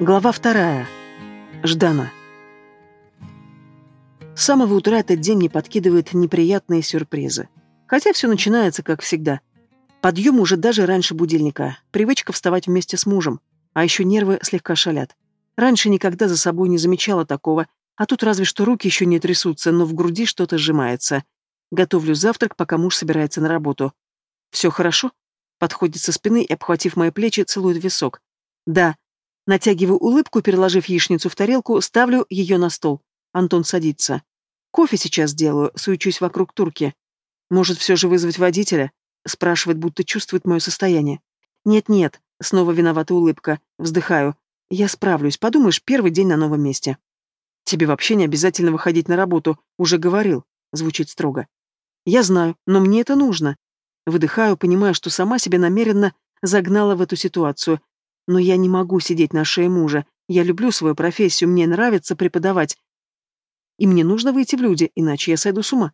Глава вторая. Ждана. С самого утра этот день не подкидывает неприятные сюрпризы. Хотя все начинается, как всегда. Подъем уже даже раньше будильника. Привычка вставать вместе с мужем. А еще нервы слегка шалят. Раньше никогда за собой не замечала такого, а тут разве что руки еще не трясутся, но в груди что-то сжимается. Готовлю завтрак, пока муж собирается на работу. «Все хорошо?» Подходит со спины и, обхватив мои плечи, целует висок. «Да», Натягиваю улыбку, переложив яичницу в тарелку, ставлю ее на стол. Антон садится. «Кофе сейчас делаю, суечусь вокруг турки. Может, все же вызвать водителя?» Спрашивает, будто чувствует мое состояние. «Нет-нет», снова виновата улыбка. Вздыхаю. «Я справлюсь, подумаешь, первый день на новом месте». «Тебе вообще не обязательно выходить на работу, уже говорил», звучит строго. «Я знаю, но мне это нужно». Выдыхаю, понимая, что сама себя намеренно загнала в эту ситуацию, но я не могу сидеть на шее мужа. Я люблю свою профессию, мне нравится преподавать. И мне нужно выйти в люди, иначе я сойду с ума.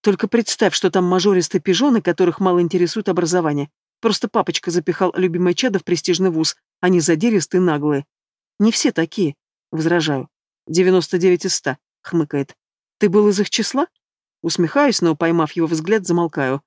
Только представь, что там мажористые пижоны, которых мало интересует образование. Просто папочка запихал любимое чадо в престижный вуз, они задиристые наглые. Не все такие, возражаю. Девяносто девять из ста, хмыкает. Ты был из их числа? Усмехаюсь, но, поймав его взгляд, замолкаю.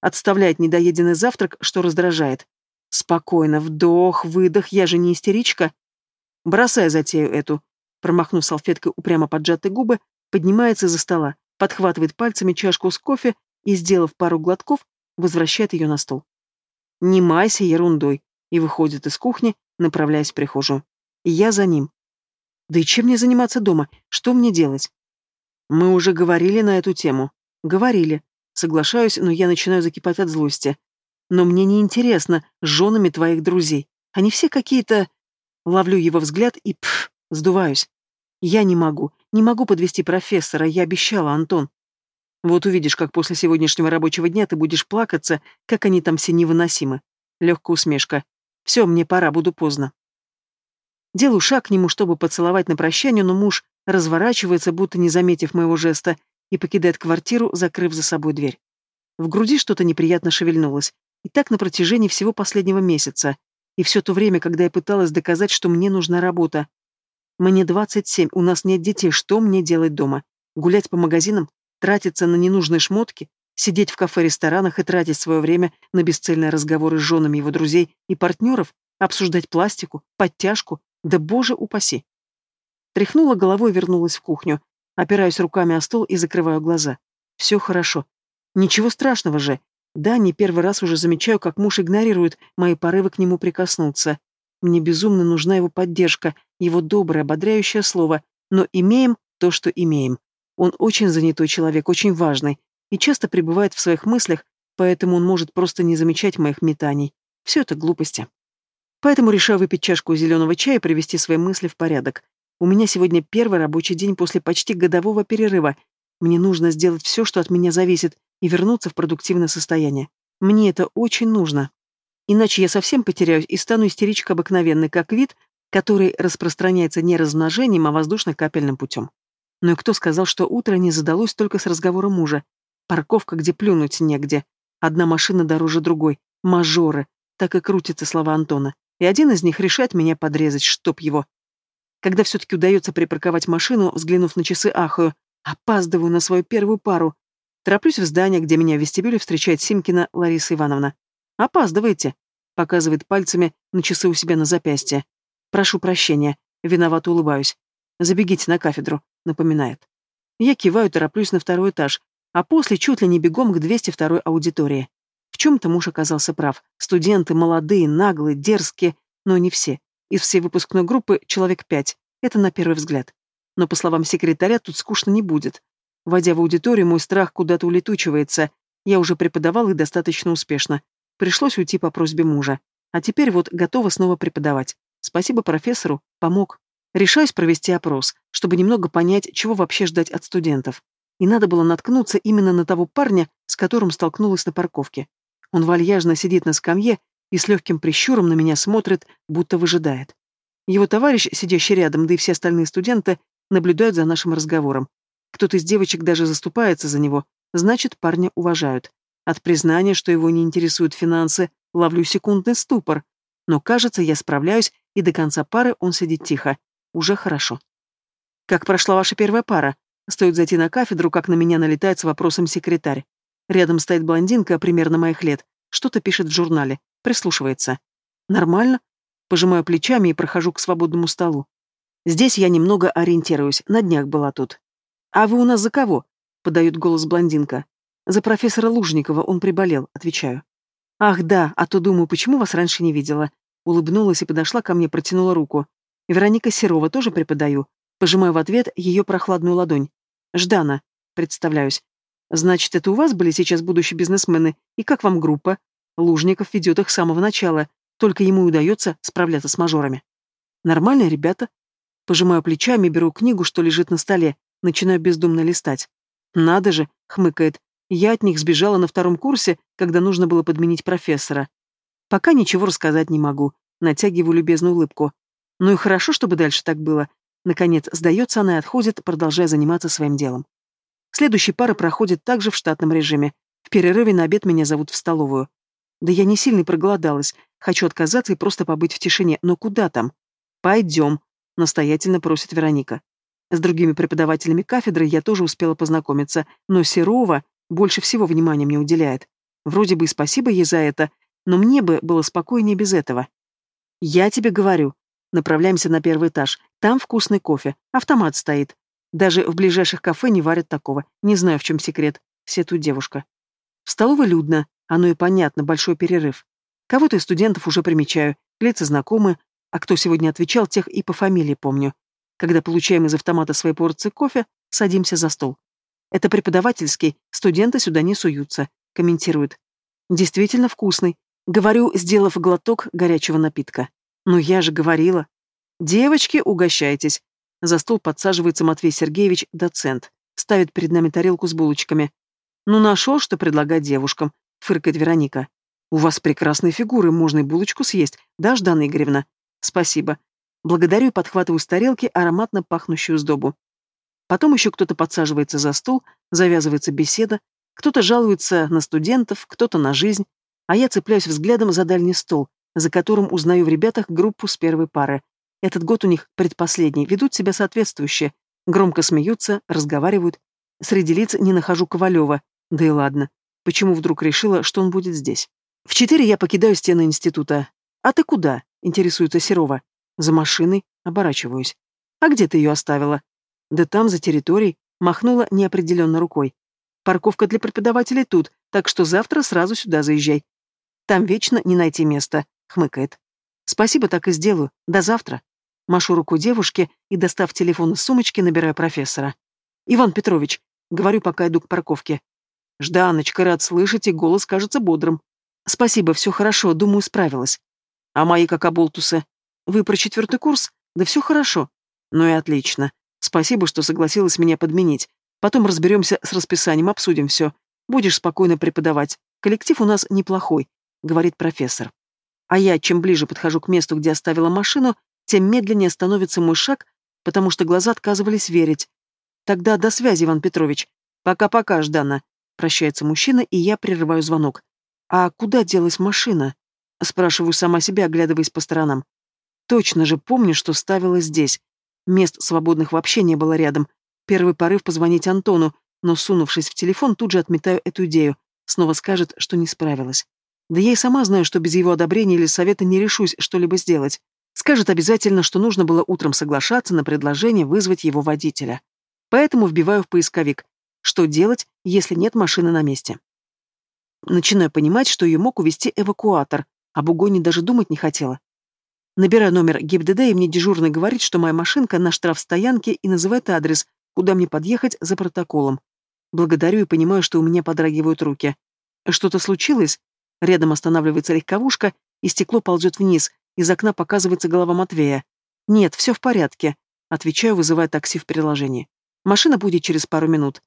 Отставляет недоеденный завтрак, что раздражает. Спокойно, вдох, выдох, я же не истеричка. Бросай затею эту. Промахнув салфеткой упрямо поджатые губы, поднимается из-за стола, подхватывает пальцами чашку с кофе и, сделав пару глотков, возвращает ее на стол. Не майся ерундой, и выходит из кухни, направляясь в прихожую. Я за ним. Да и чем мне заниматься дома? Что мне делать? Мы уже говорили на эту тему. Говорили. Соглашаюсь, но я начинаю закипать от злости. Но мне не интересно с женами твоих друзей. Они все какие-то... Ловлю его взгляд и, пф, сдуваюсь. Я не могу, не могу подвести профессора, я обещала, Антон. Вот увидишь, как после сегодняшнего рабочего дня ты будешь плакаться, как они там все невыносимы. Легкая усмешка. Все, мне пора, буду поздно. Делаю шаг к нему, чтобы поцеловать на прощание, но муж разворачивается, будто не заметив моего жеста, и покидает квартиру, закрыв за собой дверь. В груди что-то неприятно шевельнулось. И так на протяжении всего последнего месяца. И все то время, когда я пыталась доказать, что мне нужна работа. Мне 27, у нас нет детей, что мне делать дома? Гулять по магазинам? Тратиться на ненужные шмотки? Сидеть в кафе-ресторанах и тратить свое время на бесцельные разговоры с женами его друзей и партнеров? Обсуждать пластику? Подтяжку? Да боже упаси! Тряхнула головой и вернулась в кухню. Опираюсь руками о стол и закрываю глаза. Все хорошо. Ничего страшного же. Да, не первый раз уже замечаю, как муж игнорирует мои порывы к нему прикоснуться. Мне безумно нужна его поддержка, его доброе, ободряющее слово, но имеем то, что имеем. Он очень занятой человек, очень важный, и часто пребывает в своих мыслях, поэтому он может просто не замечать моих метаний. Все это глупости. Поэтому решаю выпить чашку зеленого чая и привести свои мысли в порядок. У меня сегодня первый рабочий день после почти годового перерыва. Мне нужно сделать все, что от меня зависит, и вернуться в продуктивное состояние. Мне это очень нужно. Иначе я совсем потеряюсь и стану истеричкой обыкновенной, как вид, который распространяется не размножением, а воздушно-капельным путем. Но и кто сказал, что утро не задалось только с разговора мужа? Парковка, где плюнуть негде. Одна машина дороже другой. Мажоры. Так и крутятся слова Антона. И один из них решает меня подрезать, чтоб его. Когда все-таки удается припарковать машину, взглянув на часы, ахаю. Опаздываю на свою первую пару. Тороплюсь в здание, где меня в вестибюле встречает Симкина Лариса Ивановна. «Опаздываете», — показывает пальцами на часы у себя на запястье. «Прошу прощения», — виновато улыбаюсь. «Забегите на кафедру», — напоминает. Я киваю, тороплюсь на второй этаж, а после чуть ли не бегом к 202-й аудитории. В чем-то муж оказался прав. Студенты молодые, наглые, дерзкие, но не все. Из всей выпускной группы человек пять. Это на первый взгляд. Но, по словам секретаря, тут скучно не будет. Войдя в аудиторию, мой страх куда-то улетучивается. Я уже преподавал их достаточно успешно. Пришлось уйти по просьбе мужа. А теперь вот готова снова преподавать. Спасибо профессору, помог. Решаюсь провести опрос, чтобы немного понять, чего вообще ждать от студентов. И надо было наткнуться именно на того парня, с которым столкнулась на парковке. Он вальяжно сидит на скамье и с легким прищуром на меня смотрит, будто выжидает. Его товарищ, сидящий рядом, да и все остальные студенты, наблюдают за нашим разговором. Кто-то из девочек даже заступается за него, значит, парня уважают. От признания, что его не интересуют финансы, ловлю секундный ступор. Но, кажется, я справляюсь, и до конца пары он сидит тихо. Уже хорошо. «Как прошла ваша первая пара?» Стоит зайти на кафедру, как на меня налетает с вопросом секретарь. Рядом стоит блондинка, примерно моих лет. Что-то пишет в журнале. Прислушивается. «Нормально?» Пожимаю плечами и прохожу к свободному столу. Здесь я немного ориентируюсь, на днях была тут. «А вы у нас за кого?» — подает голос блондинка. «За профессора Лужникова, он приболел», — отвечаю. «Ах, да, а то думаю, почему вас раньше не видела?» Улыбнулась и подошла ко мне, протянула руку. «Вероника Серова тоже преподаю». Пожимаю в ответ ее прохладную ладонь. «Ждана», — представляюсь. «Значит, это у вас были сейчас будущие бизнесмены? И как вам группа?» Лужников ведет их с самого начала, только ему удается справляться с мажорами. «Нормальные ребята». Пожимаю плечами, беру книгу, что лежит на столе, начинаю бездумно листать. «Надо же», — хмыкает, я от них сбежала на втором курсе, когда нужно было подменить профессора. Пока ничего рассказать не могу. Натягиваю любезную улыбку. Ну и хорошо, чтобы дальше так было. Наконец, сдается она и отходит, продолжая заниматься своим делом. Следующие пары проходят также в штатном режиме. В перерыве на обед меня зовут в столовую. Да я не сильно проголодалась. Хочу отказаться и просто побыть в тишине. Но куда там? Пойдем, настоятельно просит Вероника. С другими преподавателями кафедры я тоже успела познакомиться, но Серова больше всего внимания мне уделяет. Вроде бы и спасибо ей за это, но мне бы было спокойнее без этого. Я тебе говорю. Направляемся на первый этаж. Там вкусный кофе. Автомат стоит. Даже в ближайших кафе не варят такого. Не знаю, в чем секрет. Сетует девушка. В столовой людно. Оно и понятно, большой перерыв. Кого-то из студентов уже примечаю. Лица знакомы. А кто сегодня отвечал, тех и по фамилии помню. Когда получаем из автомата свои порции кофе, садимся за стол. Это преподавательский, студенты сюда не суются, комментирует. Действительно вкусный. Говорю, сделав глоток горячего напитка. Но я же говорила. Девочки, угощайтесь. За стол подсаживается Матвей Сергеевич, доцент. Ставит перед нами тарелку с булочками. Ну, нашел, что предлагать девушкам, фыркает Вероника. У вас прекрасные фигуры, можно и булочку съесть, да, Ждана Игоревна? Спасибо. Благодарю и подхватываю с тарелки ароматно пахнущую сдобу. Потом еще кто-то подсаживается за стол, завязывается беседа, кто-то жалуется на студентов, кто-то на жизнь, а я цепляюсь взглядом за дальний стол, за которым узнаю в ребятах группу с первой пары. Этот год у них предпоследний, ведут себя соответствующе, громко смеются, разговаривают. Среди лиц не нахожу Ковалева, да и ладно. Почему вдруг решила, что он будет здесь? В четыре я покидаю стены института. «А ты куда?» — интересуется Серова. «За машиной», — оборачиваюсь. «А где ты ее оставила?» Да там, за территорией, махнула неопределенно рукой. Парковка для преподавателей тут, так что завтра сразу сюда заезжай. Там вечно не найти места, хмыкает. Спасибо, так и сделаю. До завтра. Машу руку девушке и, достав телефон из сумочки, набираю профессора. Иван Петрович, говорю, пока иду к парковке. Жданочка, рад слышать, и голос кажется бодрым. Спасибо, все хорошо, думаю, справилась. А мои как оболтусы? Вы про четвертый курс? Да все хорошо. Ну и отлично. Спасибо, что согласилась меня подменить. Потом разберемся с расписанием, обсудим все. Будешь спокойно преподавать. Коллектив у нас неплохой, говорит профессор. А я, чем ближе подхожу к месту, где оставила машину, тем медленнее становится мой шаг, потому что глаза отказывались верить. Тогда до связи, Иван Петрович. Пока-пока, Ждана. Прощается мужчина, и я прерываю звонок. А куда делась машина? Спрашиваю сама себя, оглядываясь по сторонам. Точно же помню, что ставила здесь. Мест свободных вообще не было рядом. Первый порыв позвонить Антону, но, сунувшись в телефон, тут же отметаю эту идею. Снова скажет, что не справилась. Да я и сама знаю, что без его одобрения или совета не решусь что-либо сделать. Скажет обязательно, что нужно было утром соглашаться на предложение вызвать его водителя. Поэтому вбиваю в поисковик. Что делать, если нет машины на месте? Начинаю понимать, что ее мог увезти эвакуатор. Об угоне даже думать не хотела. Набираю номер ГИБДД, и мне дежурный говорит, что моя машинка на штрафстоянке и называет адрес, куда мне подъехать за протоколом. Благодарю и понимаю, что у меня подрагивают руки. Что-то случилось? Рядом останавливается легковушка, и стекло ползет вниз, из окна показывается голова Матвея. «Нет, все в порядке», — отвечаю, вызывая такси в приложении. «Машина будет через пару минут».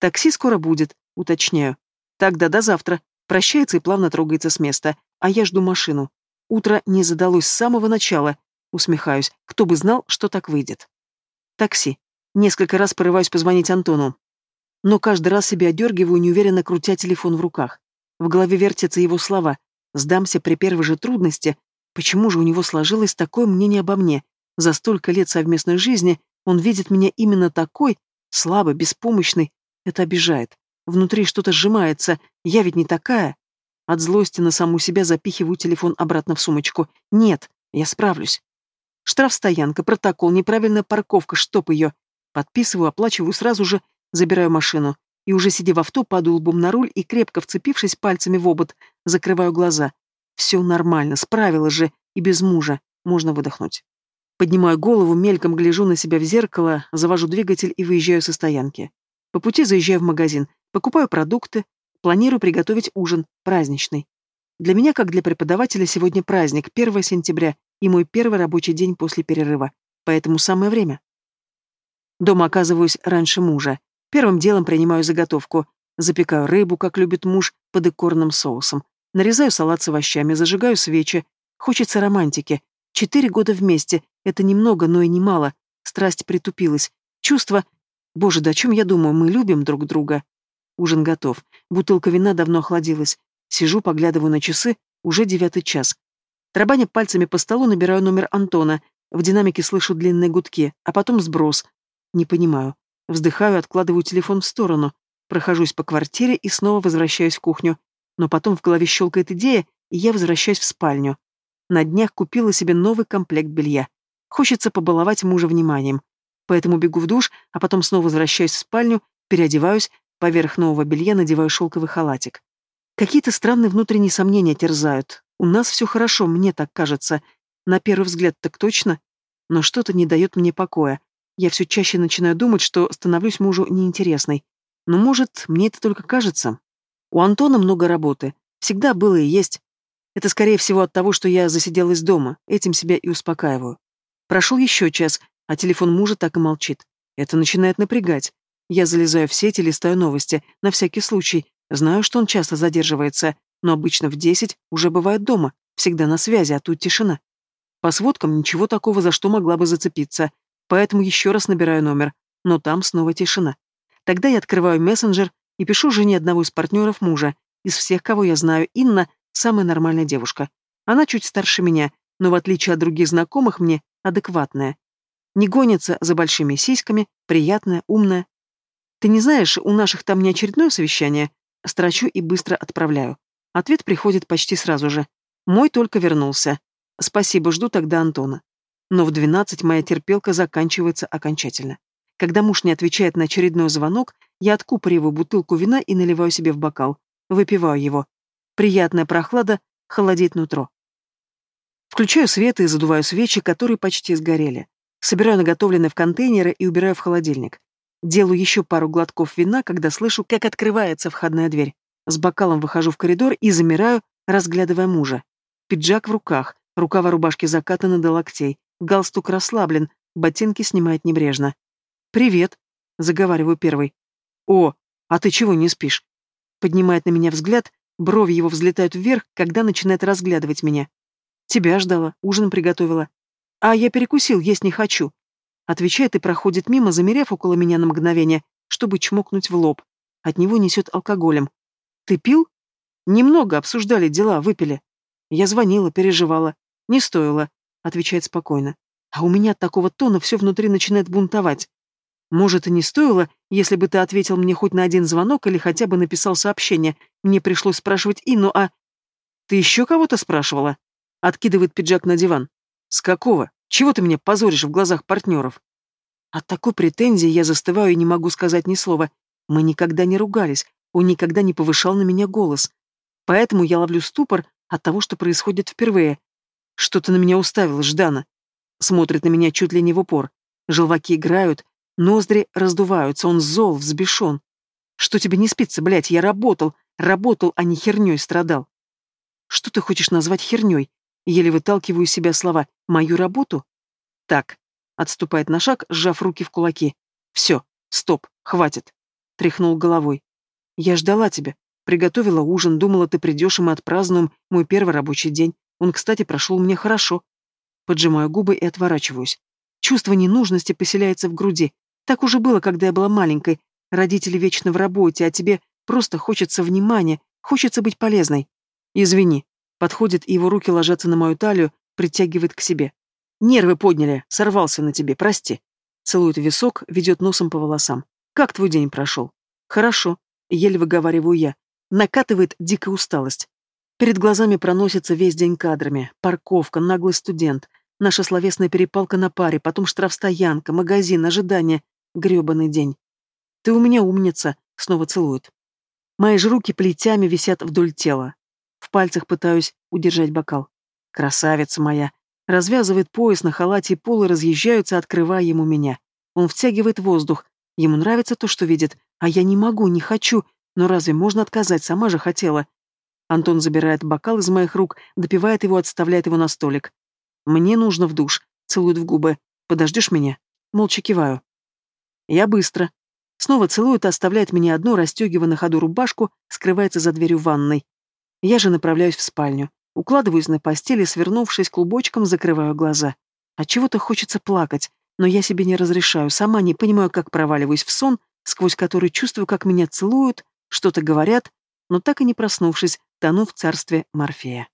«Такси скоро будет», — уточняю. «Тогда до завтра». Прощается и плавно трогается с места, а я жду машину. Утро не задалось с самого начала. Усмехаюсь. Кто бы знал, что так выйдет. Такси. Несколько раз порываюсь позвонить Антону. Но каждый раз себя одергиваю, неуверенно крутя телефон в руках. В голове вертятся его слова. «Сдамся при первой же трудности», Почему же у него сложилось такое мнение обо мне? За столько лет совместной жизни он видит меня именно такой, слабый, беспомощный. Это обижает. Внутри что-то сжимается. Я ведь не такая. От злости на саму себя запихиваю телефон обратно в сумочку. Нет, я справлюсь. Штрафстоянка, протокол, неправильная парковка, чтоб ее. Подписываю, оплачиваю сразу же, забираю машину. И уже сидя в авто, падаю лбом на руль и, крепко вцепившись пальцами в обод, закрываю глаза. Все нормально, справилась же, и без мужа. Можно выдохнуть. Поднимаю голову, мельком гляжу на себя в зеркало, завожу двигатель и выезжаю со стоянки. По пути заезжаю в магазин, покупаю продукты, планирую приготовить ужин, праздничный. Для меня, как для преподавателя, сегодня праздник, 1 сентября, и мой первый рабочий день после перерыва, поэтому самое время. Дома оказываюсь раньше мужа. Первым делом принимаю заготовку. Запекаю рыбу, как любит муж, под икорным соусом. Нарезаю салат с овощами, зажигаю свечи. Хочется романтики. Четыре года вместе. Это немного, но и немало. Страсть притупилась. Чувство... Боже, да о чем я думаю? Мы любим друг друга. Ужин готов. Бутылка вина давно охладилась. Сижу, поглядываю на часы. Уже девятый час. Трабаня пальцами по столу, набираю номер Антона. В динамике слышу длинные гудки, а потом сброс. Не понимаю. Вздыхаю, откладываю телефон в сторону. Прохожусь по квартире и снова возвращаюсь в кухню. Но потом в голове щелкает идея, и я возвращаюсь в спальню. На днях купила себе новый комплект белья. Хочется побаловать мужа вниманием. Поэтому бегу в душ, а потом снова возвращаюсь в спальню, переодеваюсь, поверх нового белья надеваю шелковый халатик. Какие-то странные внутренние сомнения терзают. У нас все хорошо, мне так кажется. На первый взгляд так точно. Но что-то не дает мне покоя. Я все чаще начинаю думать, что становлюсь мужу неинтересной. Но, может, мне это только кажется. У Антона много работы. Всегда было и есть. Это, скорее всего, от того, что я засиделась дома. Этим себя и успокаиваю. Прошел еще час, а телефон мужа так и молчит. Это начинает напрягать. Я залезаю в сеть и листаю новости, на всякий случай. Знаю, что он часто задерживается, но обычно в десять уже бывает дома, всегда на связи, а тут тишина. По сводкам ничего такого, за что могла бы зацепиться. Поэтому еще раз набираю номер, но там снова тишина. Тогда я открываю мессенджер и пишу жене одного из партнеров мужа. Из всех, кого я знаю, Инна – самая нормальная девушка. Она чуть старше меня, но в отличие от других знакомых мне адекватная. Не гонится за большими сиськами, приятная, умная. Ты не знаешь, у наших там не очередное совещание? Строчу и быстро отправляю. Ответ приходит почти сразу же. Мой только вернулся. Спасибо, жду тогда Антона. Но в двенадцать моя терпелка заканчивается окончательно. Когда муж не отвечает на очередной звонок, я откупориваю бутылку вина и наливаю себе в бокал. Выпиваю его. Приятная прохлада холодит нутро. Включаю свет и задуваю свечи, которые почти сгорели. Собираю наготовленные в контейнеры и убираю в холодильник. Делаю еще пару глотков вина, когда слышу, как открывается входная дверь. С бокалом выхожу в коридор и замираю, разглядывая мужа. Пиджак в руках, рукава рубашки закатаны до локтей, галстук расслаблен, ботинки снимает небрежно. «Привет», — заговариваю первый. «О, а ты чего не спишь?» Поднимает на меня взгляд, брови его взлетают вверх, когда начинает разглядывать меня. «Тебя ждала, ужин приготовила». «А я перекусил, есть не хочу». Отвечает и проходит мимо, замерев около меня на мгновение, чтобы чмокнуть в лоб. От него несет алкоголем. «Ты пил?» «Немного, обсуждали дела, выпили». Я звонила, переживала. «Не стоило», — отвечает спокойно. А у меня от такого тона все внутри начинает бунтовать. Может, и не стоило, если бы ты ответил мне хоть на один звонок или хотя бы написал сообщение. Мне пришлось спрашивать Инну, а... Ты еще кого-то спрашивала? Откидывает пиджак на диван. С какого? Чего ты меня позоришь в глазах партнеров? От такой претензии я застываю и не могу сказать ни слова. Мы никогда не ругались, он никогда не повышал на меня голос. Поэтому я ловлю ступор от того, что происходит впервые. Что ты на меня уставила, Ждана? Смотрит на меня чуть ли не в упор. Желваки играют, ноздри раздуваются, он зол, взбешен. Что тебе не спится, блядь, я работал, работал, а не херней страдал. Что ты хочешь назвать херней? Еле выталкиваю из себя слова «мою работу». Так, отступает на шаг, сжав руки в кулаки. Все, стоп, хватит. Тряхнул головой. Я ждала тебя. Приготовила ужин, думала, ты придешь, и мы отпразднуем мой первый рабочий день. Он, кстати, прошел мне хорошо. Поджимаю губы и отворачиваюсь. Чувство ненужности поселяется в груди. Так уже было, когда я была маленькой. Родители вечно в работе, а тебе просто хочется внимания, хочется быть полезной. Извини. Подходит, и его руки ложатся на мою талию, притягивает к себе. Нервы подняли, сорвался на тебе, прости. Целует висок, ведет носом по волосам. Как твой день прошел? Хорошо, еле выговариваю я. Накатывает дикая усталость. Перед глазами проносится весь день кадрами. Парковка, наглый студент, наша словесная перепалка на паре, потом штрафстоянка, магазин, ожидание. грёбаный день. Ты у меня умница, снова целует. Мои же руки плетями висят вдоль тела. В пальцах пытаюсь удержать бокал. Красавица моя. Развязывает пояс на халате, и полы разъезжаются, открывая ему меня. Он втягивает воздух. Ему нравится то, что видит, а я не могу, не хочу. Но разве можно отказать? Сама же хотела. Антон забирает бокал из моих рук, допивает его, отставляет его на столик. Мне нужно в душ. Целует в губы. Подождешь меня? Молча киваю. Я быстро. Снова целует, оставляет меня одну, расстегивая на ходу рубашку, скрывается за дверью ванной. Я же направляюсь в спальню. Укладываюсь на постели, свернувшись клубочком, закрываю глаза. От чего-то хочется плакать, но я себе не разрешаю, сама не понимаю, как проваливаюсь в сон, сквозь который чувствую, как меня целуют, что-то говорят, но так и не проснувшись, тону в царстве Морфея.